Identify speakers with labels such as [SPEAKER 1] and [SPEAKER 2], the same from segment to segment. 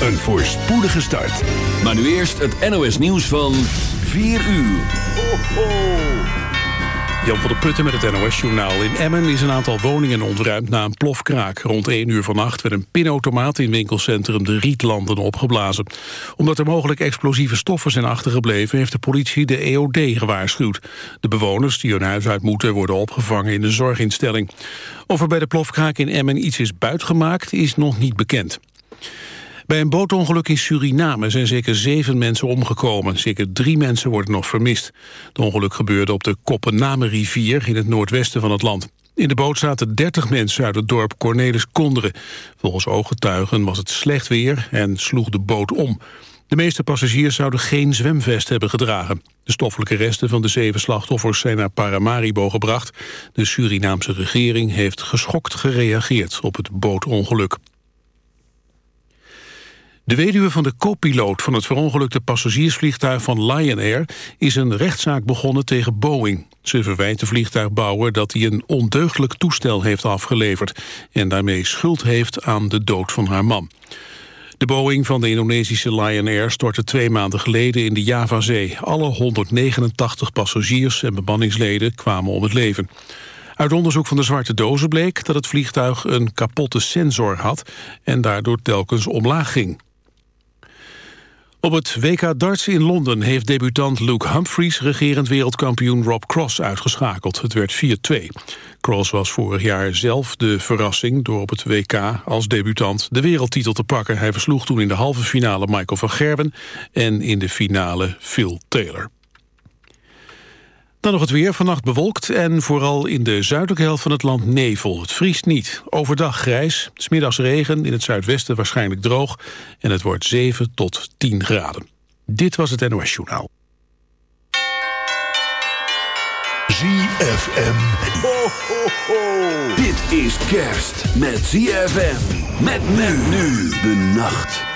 [SPEAKER 1] een voorspoedige start.
[SPEAKER 2] Maar nu eerst het NOS nieuws van 4 uur. Ho, ho.
[SPEAKER 3] Jan van der Putten met het NOS-journaal. In Emmen is een aantal woningen ontruimd na een plofkraak. Rond 1 uur vannacht werd een pinautomaat in winkelcentrum De Rietlanden opgeblazen. Omdat er mogelijk explosieve stoffen zijn achtergebleven... heeft de politie de EOD gewaarschuwd. De bewoners die hun huis uit moeten worden opgevangen in een zorginstelling. Of er bij de plofkraak in Emmen iets is buitgemaakt is nog niet bekend. Bij een bootongeluk in Suriname zijn zeker zeven mensen omgekomen. Zeker drie mensen worden nog vermist. Het ongeluk gebeurde op de Koppename-rivier in het noordwesten van het land. In de boot zaten 30 mensen uit het dorp Cornelis Konderen. Volgens ooggetuigen was het slecht weer en sloeg de boot om. De meeste passagiers zouden geen zwemvest hebben gedragen. De stoffelijke resten van de zeven slachtoffers zijn naar Paramaribo gebracht. De Surinaamse regering heeft geschokt gereageerd op het bootongeluk. De weduwe van de co-piloot van het verongelukte passagiersvliegtuig van Lion Air is een rechtszaak begonnen tegen Boeing. Ze verwijt de vliegtuigbouwer dat hij een ondeugdelijk toestel heeft afgeleverd en daarmee schuld heeft aan de dood van haar man. De Boeing van de Indonesische Lion Air stortte twee maanden geleden in de Javazee. Alle 189 passagiers en bemanningsleden kwamen om het leven. Uit onderzoek van de zwarte dozen bleek dat het vliegtuig een kapotte sensor had en daardoor telkens omlaag ging. Op het WK darts in Londen heeft debutant Luke Humphries... regerend wereldkampioen Rob Cross uitgeschakeld. Het werd 4-2. Cross was vorig jaar zelf de verrassing... door op het WK als debutant de wereldtitel te pakken. Hij versloeg toen in de halve finale Michael van Gerben... en in de finale Phil Taylor. Dan nog het weer. Vannacht bewolkt en vooral in de zuidelijke helft van het land nevel. Het vriest niet. Overdag grijs, smiddags regen, in het zuidwesten waarschijnlijk droog... en het wordt 7 tot 10 graden. Dit was het NOS Journaal.
[SPEAKER 1] ZFM.
[SPEAKER 2] Ho, ho, ho. Dit is kerst met ZFM. Met men nu de nacht.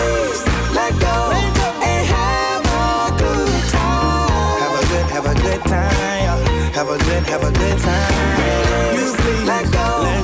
[SPEAKER 4] Have a good,
[SPEAKER 5] have a good time. You please
[SPEAKER 4] Let go
[SPEAKER 5] let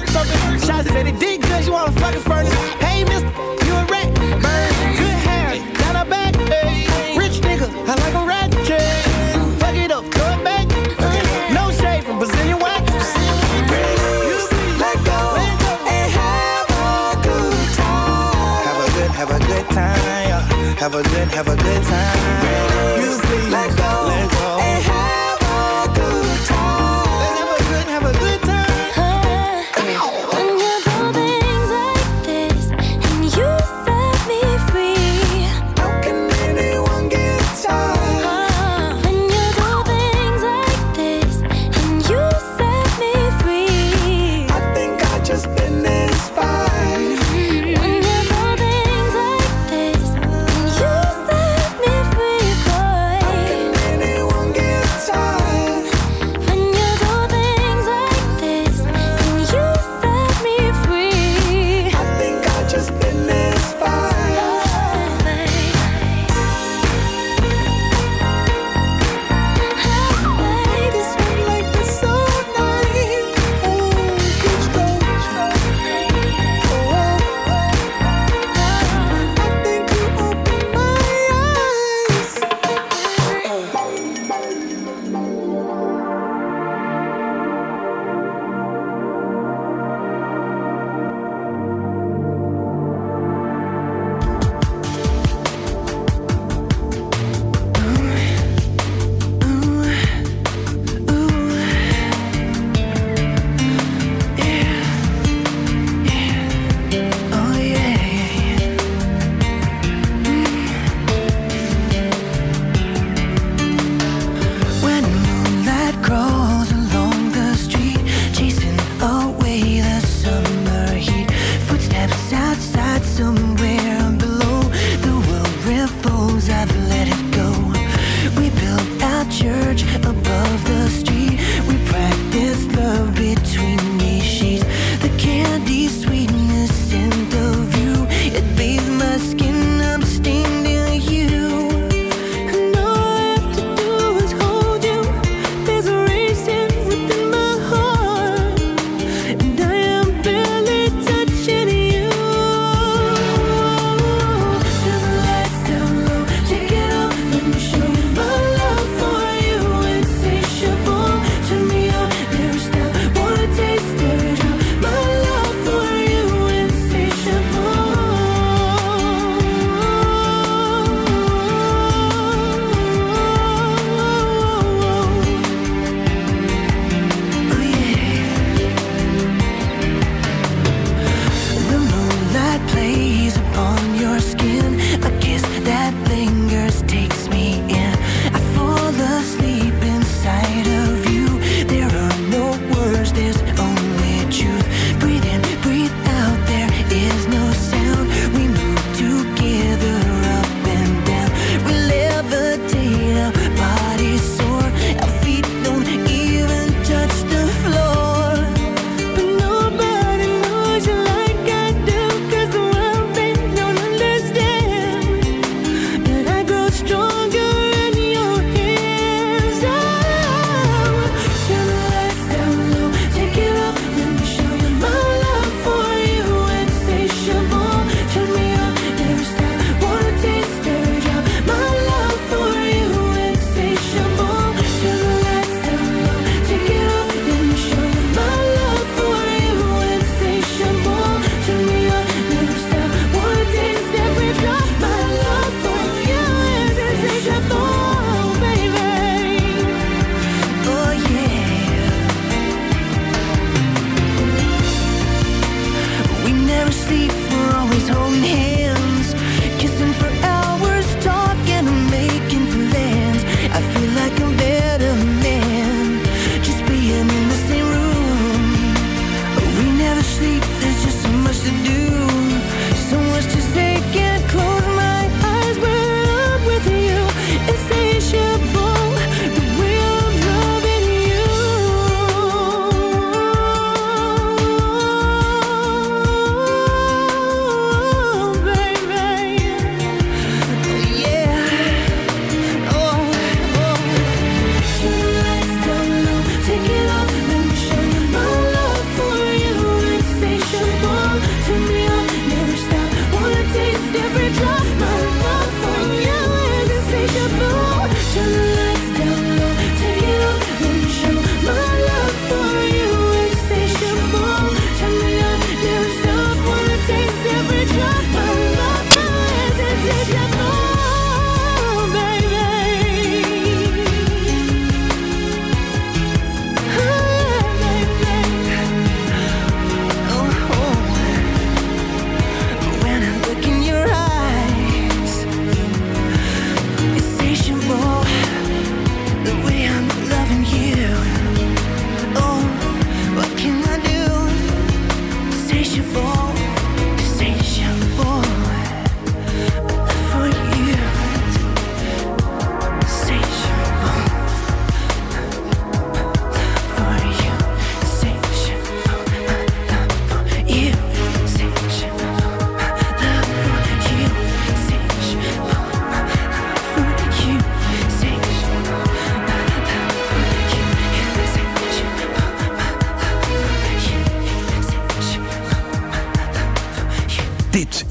[SPEAKER 5] work something. Shots said it did good, you wanna fucking furnace. Hey, mister, you a rat. Burn, good hair, down her back. Hey, rich nigga, I like a rat. Fuck it up, throw it back. No shade from Brazilian wax.
[SPEAKER 4] Let go and have a good time.
[SPEAKER 5] Have a good, have a good time. Have a good, have a good time.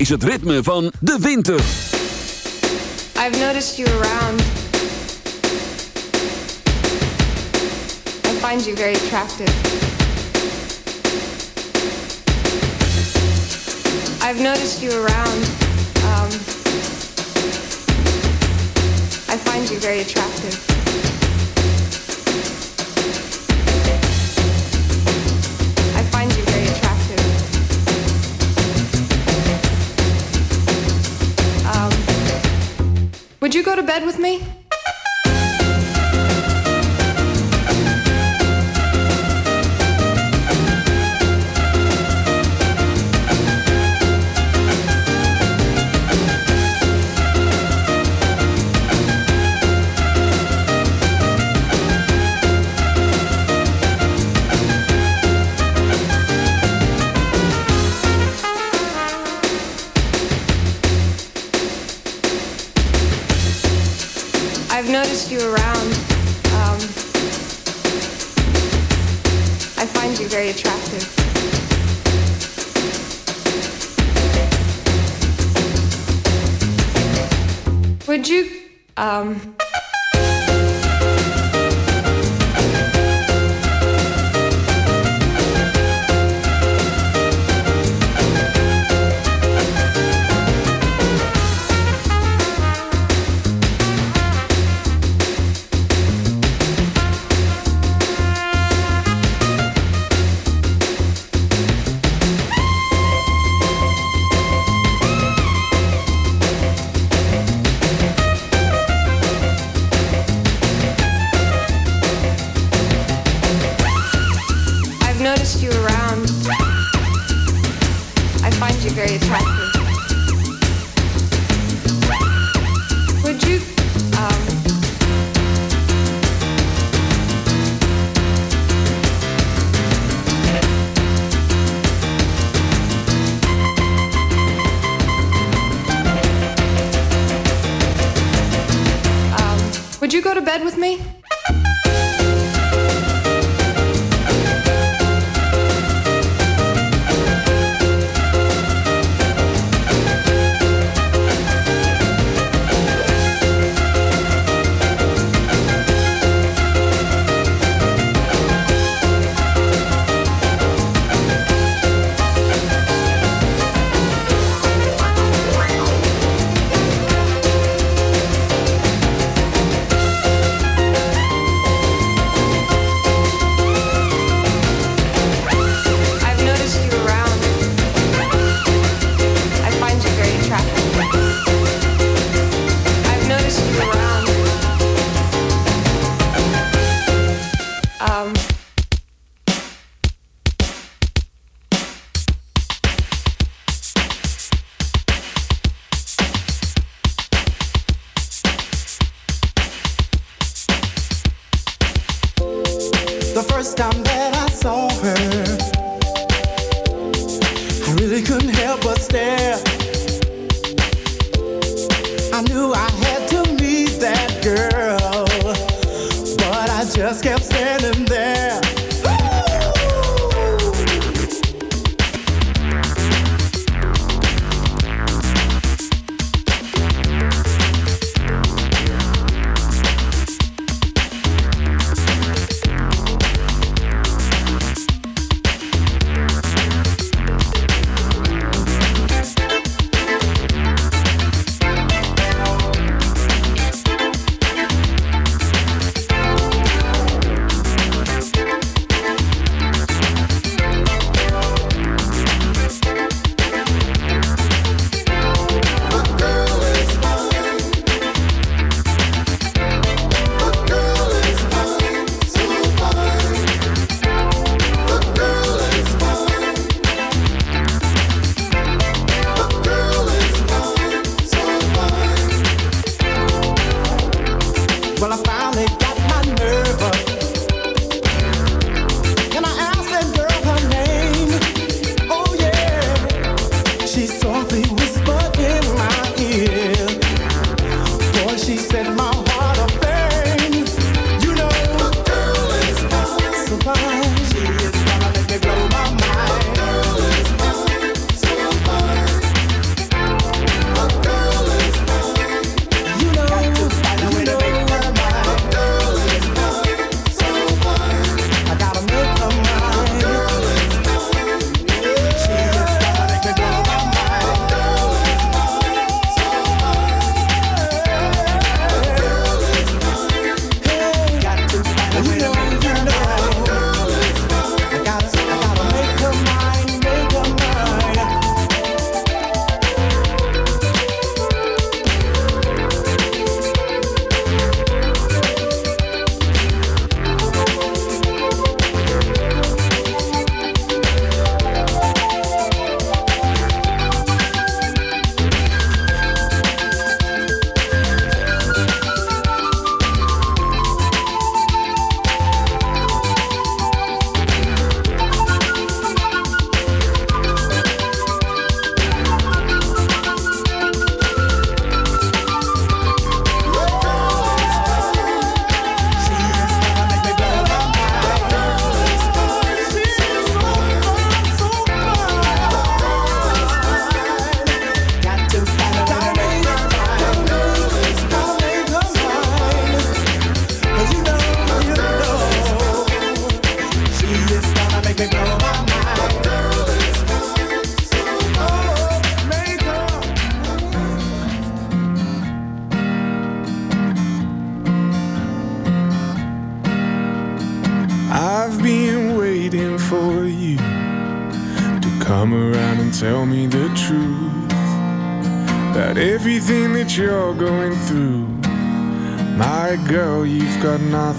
[SPEAKER 2] is het ritme van de winter.
[SPEAKER 6] I've noticed you around. I find you very attractive. I've noticed you around. Um, I find you very attractive. bed with me?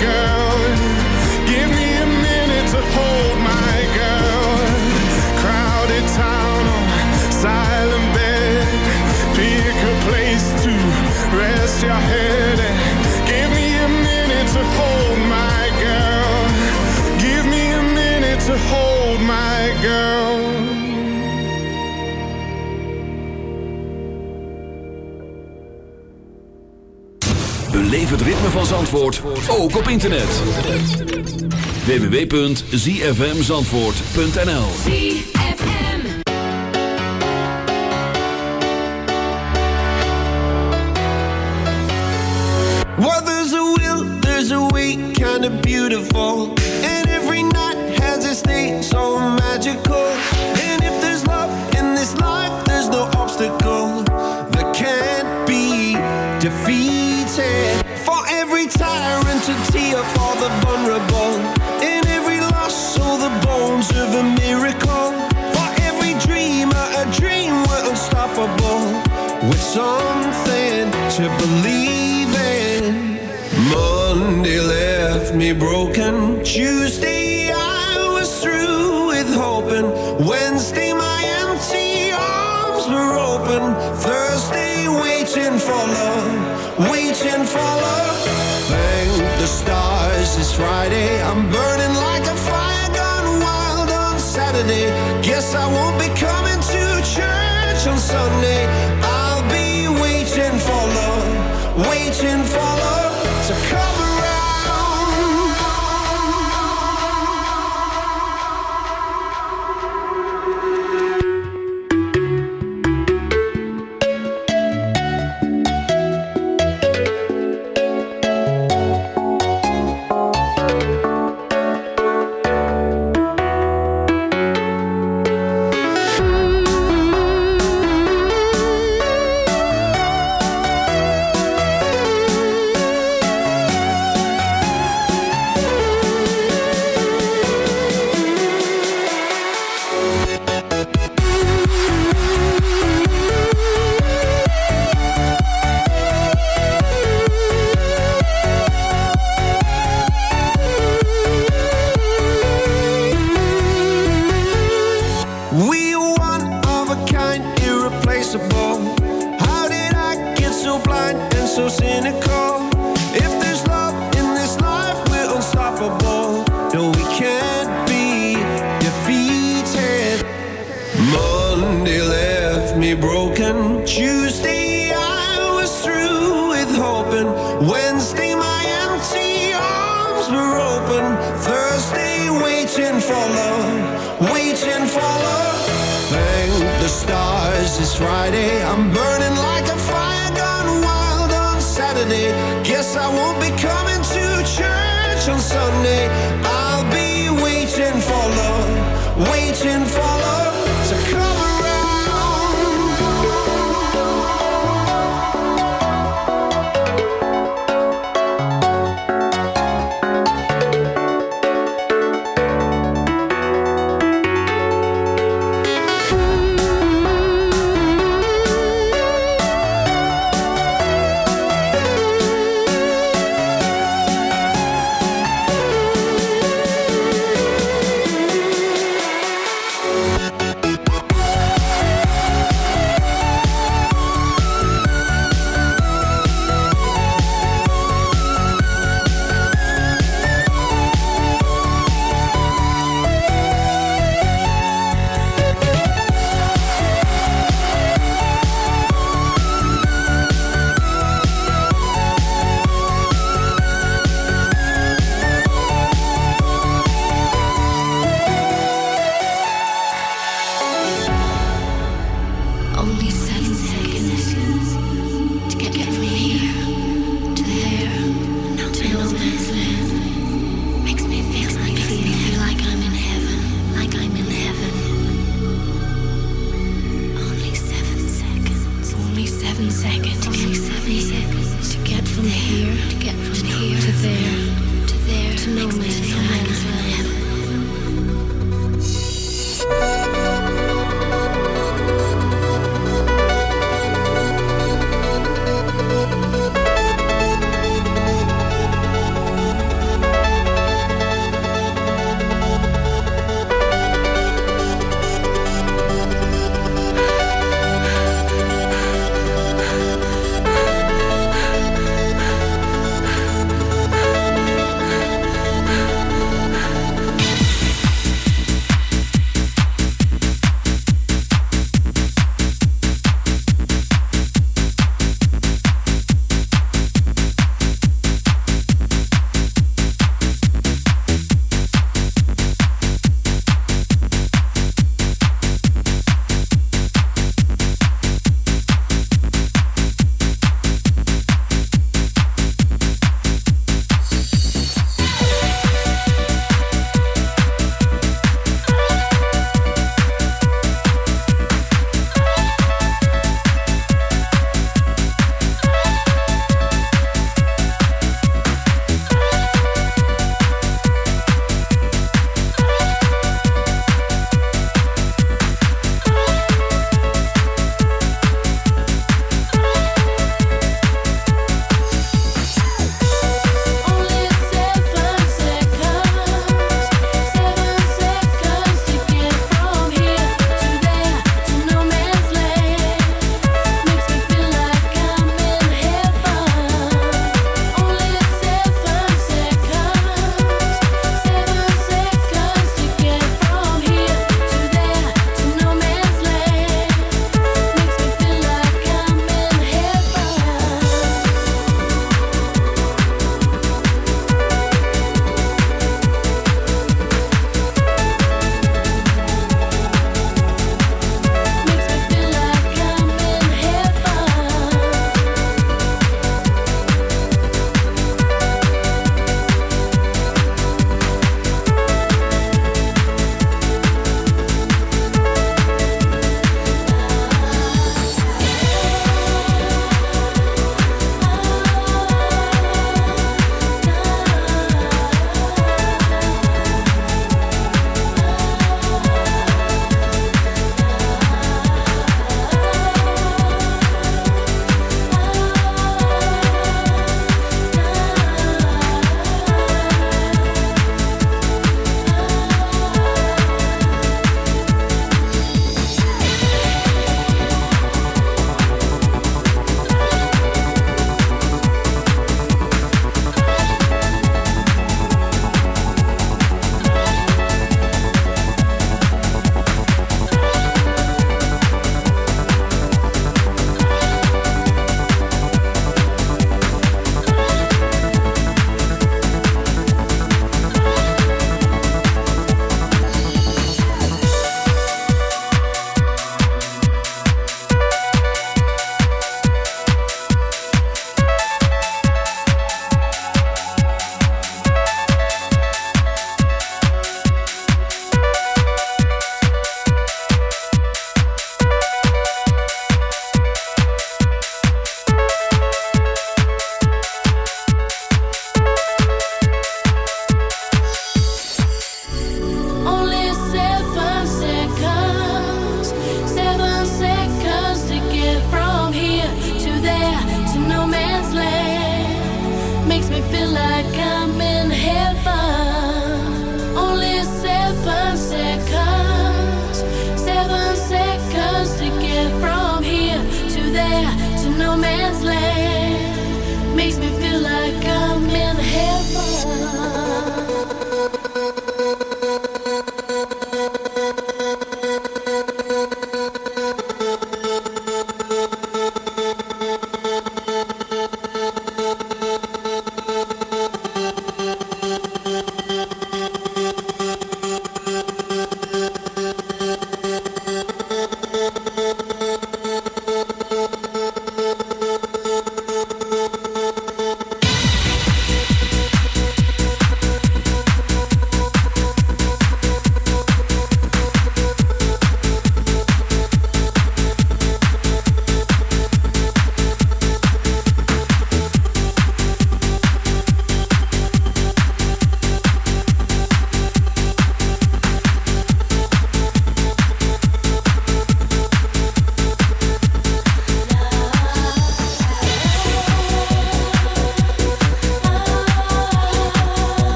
[SPEAKER 7] Girl. het ritme
[SPEAKER 2] van Zandvoort ook op internet. www.zfmzandvoort.nl
[SPEAKER 8] What there's a will, there's a way, kind of beautiful. And broken.
[SPEAKER 9] Choose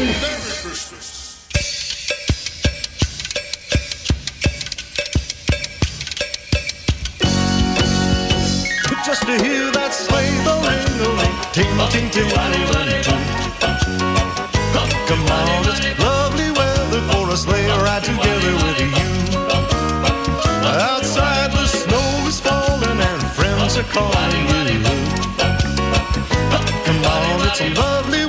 [SPEAKER 10] Just to hear that sleigh bell ring a ting ting ting. Come on, it's lovely weather for a sleigh ride together with you. Outside the snow is falling and friends are calling you. Come on, it's lovely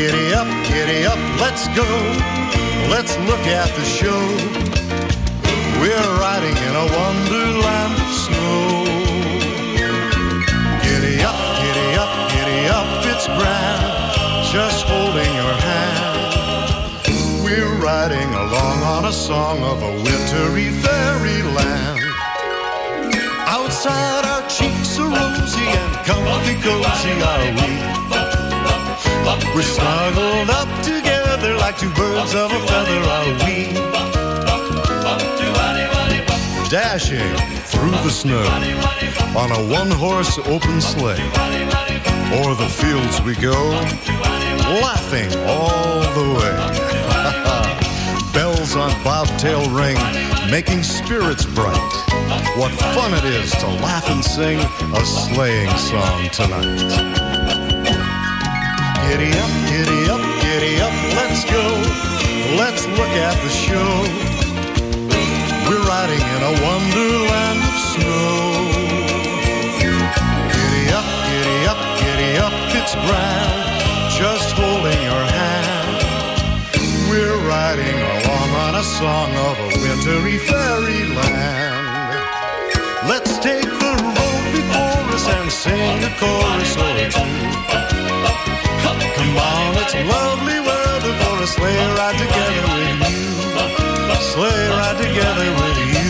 [SPEAKER 10] Giddy up, giddy up, let's go. Let's look at the show. We're riding in a wonderland of snow. Giddy up, giddy up, giddy up, it's grand. Just holding your hand. We're riding along on a song of a wintry fairyland. Outside our cheeks are rosy and comfy cozy are we. We're snuggled up together like two birds of a feather are we. Dashing through the snow on a one-horse open sleigh. O'er the fields we go, laughing all the way. Bells on bobtail ring, making spirits bright. What fun it is to laugh and sing a sleighing song tonight. Giddy up, giddy up, giddy up, let's go. Let's look at the show. We're riding in a wonderland of snow. Giddy up, giddy up, giddy up, it's grand. Just holding your hand. We're riding along on a
[SPEAKER 11] song of a wintry fairyland. Let's take the road before us and sing a chorus oh, or two. It's a lovely world, for a sleigh ride together with you. Sleigh ride together with you.